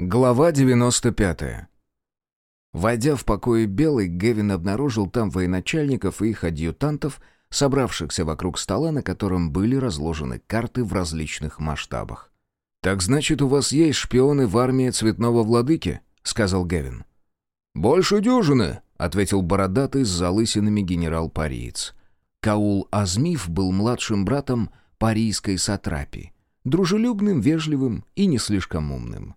Глава 95. Войдя в покои Белой, Гевин обнаружил там военачальников и их адъютантов, собравшихся вокруг стола, на котором были разложены карты в различных масштабах. «Так значит, у вас есть шпионы в армии Цветного Владыки?» — сказал Гевин. «Больше дюжины», — ответил бородатый с залысинами генерал-париец. Каул Азмив был младшим братом парийской сатрапи, дружелюбным, вежливым и не слишком умным.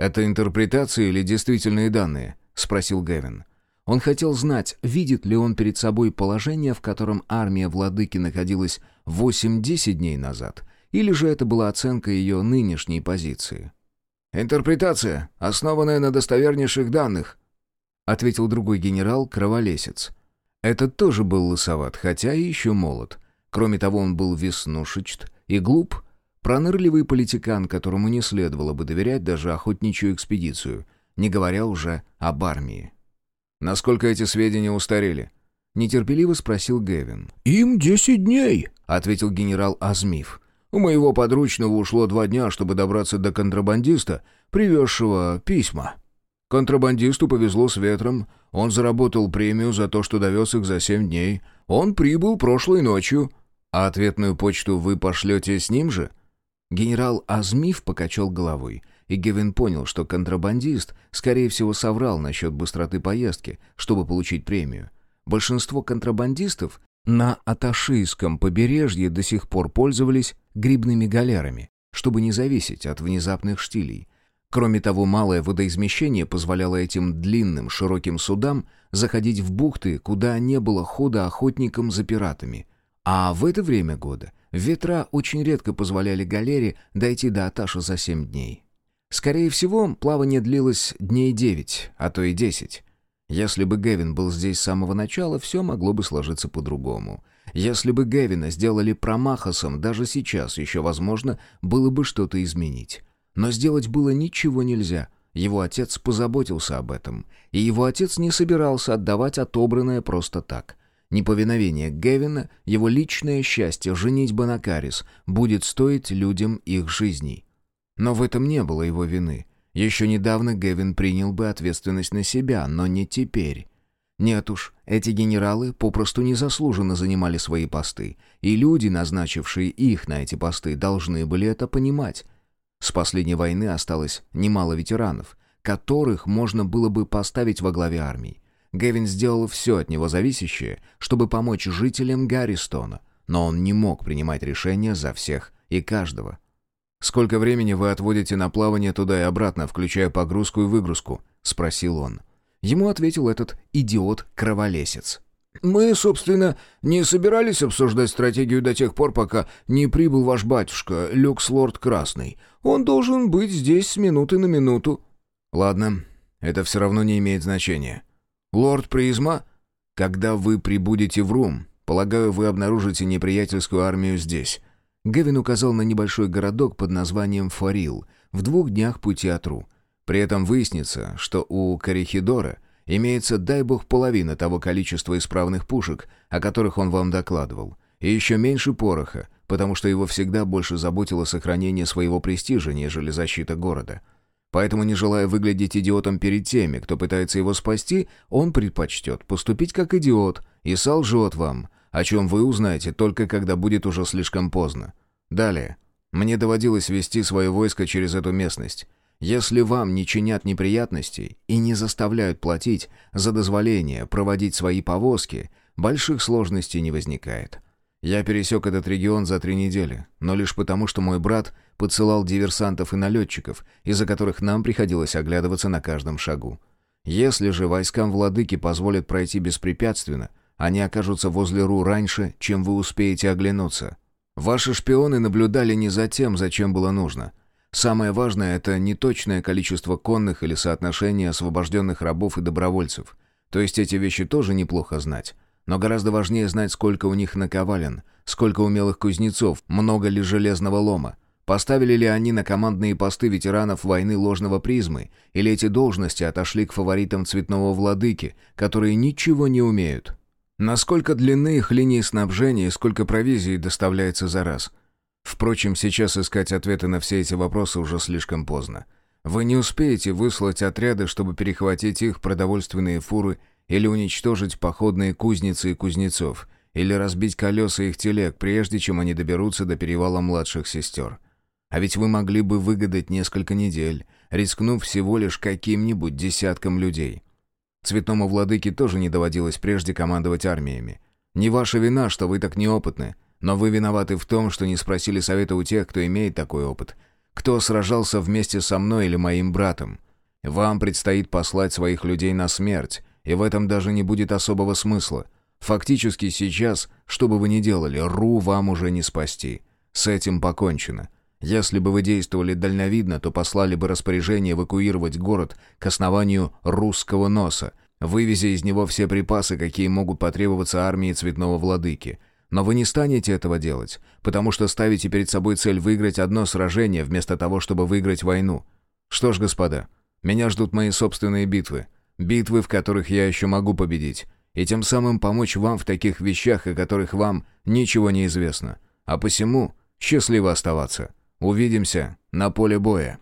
«Это интерпретации или действительные данные?» — спросил Гевин. Он хотел знать, видит ли он перед собой положение, в котором армия владыки находилась 8-10 дней назад, или же это была оценка ее нынешней позиции. «Интерпретация, основанная на достовернейших данных», — ответил другой генерал, кроволесец. Этот тоже был лысоват, хотя и еще молод. Кроме того, он был веснушечт и глуп, Пронырливый политикан, которому не следовало бы доверять даже охотничью экспедицию, не говоря уже об армии. «Насколько эти сведения устарели?» — нетерпеливо спросил Гевин. «Им десять дней», — ответил генерал Азмив. «У моего подручного ушло два дня, чтобы добраться до контрабандиста, привезшего письма. Контрабандисту повезло с ветром, он заработал премию за то, что довез их за семь дней. Он прибыл прошлой ночью». «А ответную почту вы пошлете с ним же?» Генерал Азмив покачал головой, и Гевин понял, что контрабандист, скорее всего, соврал насчет быстроты поездки, чтобы получить премию. Большинство контрабандистов на Аташийском побережье до сих пор пользовались грибными галерами, чтобы не зависеть от внезапных штилей. Кроме того, малое водоизмещение позволяло этим длинным широким судам заходить в бухты, куда не было хода охотникам за пиратами. А в это время года Ветра очень редко позволяли галере дойти до Аташа за семь дней. Скорее всего, плавание длилось дней девять, а то и десять. Если бы Гевин был здесь с самого начала, все могло бы сложиться по-другому. Если бы Гевина сделали промахосом, даже сейчас еще, возможно, было бы что-то изменить. Но сделать было ничего нельзя. Его отец позаботился об этом. И его отец не собирался отдавать отобранное просто так. Неповиновение Гевина, его личное счастье, женитьба на Карис, будет стоить людям их жизней. Но в этом не было его вины. Еще недавно Гевин принял бы ответственность на себя, но не теперь. Нет уж, эти генералы попросту незаслуженно занимали свои посты, и люди, назначившие их на эти посты, должны были это понимать. С последней войны осталось немало ветеранов, которых можно было бы поставить во главе армии. Гевин сделал все от него зависящее, чтобы помочь жителям Гарристона, но он не мог принимать решения за всех и каждого. «Сколько времени вы отводите на плавание туда и обратно, включая погрузку и выгрузку?» — спросил он. Ему ответил этот идиот-кроволесец. «Мы, собственно, не собирались обсуждать стратегию до тех пор, пока не прибыл ваш батюшка, Люкс-лорд Красный. Он должен быть здесь с минуты на минуту». «Ладно, это все равно не имеет значения. «Лорд Призма, когда вы прибудете в Рум, полагаю, вы обнаружите неприятельскую армию здесь». Гевин указал на небольшой городок под названием Фарил, в двух днях пути от Ру. При этом выяснится, что у Корихидора имеется, дай бог, половина того количества исправных пушек, о которых он вам докладывал, и еще меньше пороха, потому что его всегда больше заботило сохранение своего престижа, нежели защита города. Поэтому, не желая выглядеть идиотом перед теми, кто пытается его спасти, он предпочтет поступить как идиот и солжет вам, о чем вы узнаете только когда будет уже слишком поздно. Далее. Мне доводилось вести свое войско через эту местность. Если вам не чинят неприятностей и не заставляют платить за дозволение проводить свои повозки, больших сложностей не возникает. Я пересек этот регион за три недели, но лишь потому, что мой брат подсылал диверсантов и налетчиков, из-за которых нам приходилось оглядываться на каждом шагу. Если же войскам владыки позволят пройти беспрепятственно, они окажутся возле Ру раньше, чем вы успеете оглянуться. Ваши шпионы наблюдали не за тем, зачем было нужно. Самое важное — это не точное количество конных или соотношение освобожденных рабов и добровольцев. То есть эти вещи тоже неплохо знать. Но гораздо важнее знать, сколько у них наковален, сколько умелых кузнецов, много ли железного лома. Поставили ли они на командные посты ветеранов войны ложного призмы, или эти должности отошли к фаворитам цветного владыки, которые ничего не умеют? Насколько длинны их линии снабжения и сколько провизии доставляется за раз? Впрочем, сейчас искать ответы на все эти вопросы уже слишком поздно. Вы не успеете выслать отряды, чтобы перехватить их продовольственные фуры или уничтожить походные кузницы и кузнецов, или разбить колеса их телег, прежде чем они доберутся до перевала младших сестер. А ведь вы могли бы выгадать несколько недель, рискнув всего лишь каким-нибудь десятком людей. Цветному владыке тоже не доводилось прежде командовать армиями. Не ваша вина, что вы так неопытны, но вы виноваты в том, что не спросили совета у тех, кто имеет такой опыт. Кто сражался вместе со мной или моим братом. Вам предстоит послать своих людей на смерть, и в этом даже не будет особого смысла. Фактически сейчас, что бы вы ни делали, Ру вам уже не спасти. С этим покончено. Если бы вы действовали дальновидно, то послали бы распоряжение эвакуировать город к основанию русского носа, вывезя из него все припасы, какие могут потребоваться армии цветного владыки. Но вы не станете этого делать, потому что ставите перед собой цель выиграть одно сражение вместо того, чтобы выиграть войну. Что ж, господа, меня ждут мои собственные битвы. Битвы, в которых я еще могу победить. И тем самым помочь вам в таких вещах, о которых вам ничего не известно. А посему счастливо оставаться. Увидимся на поле боя.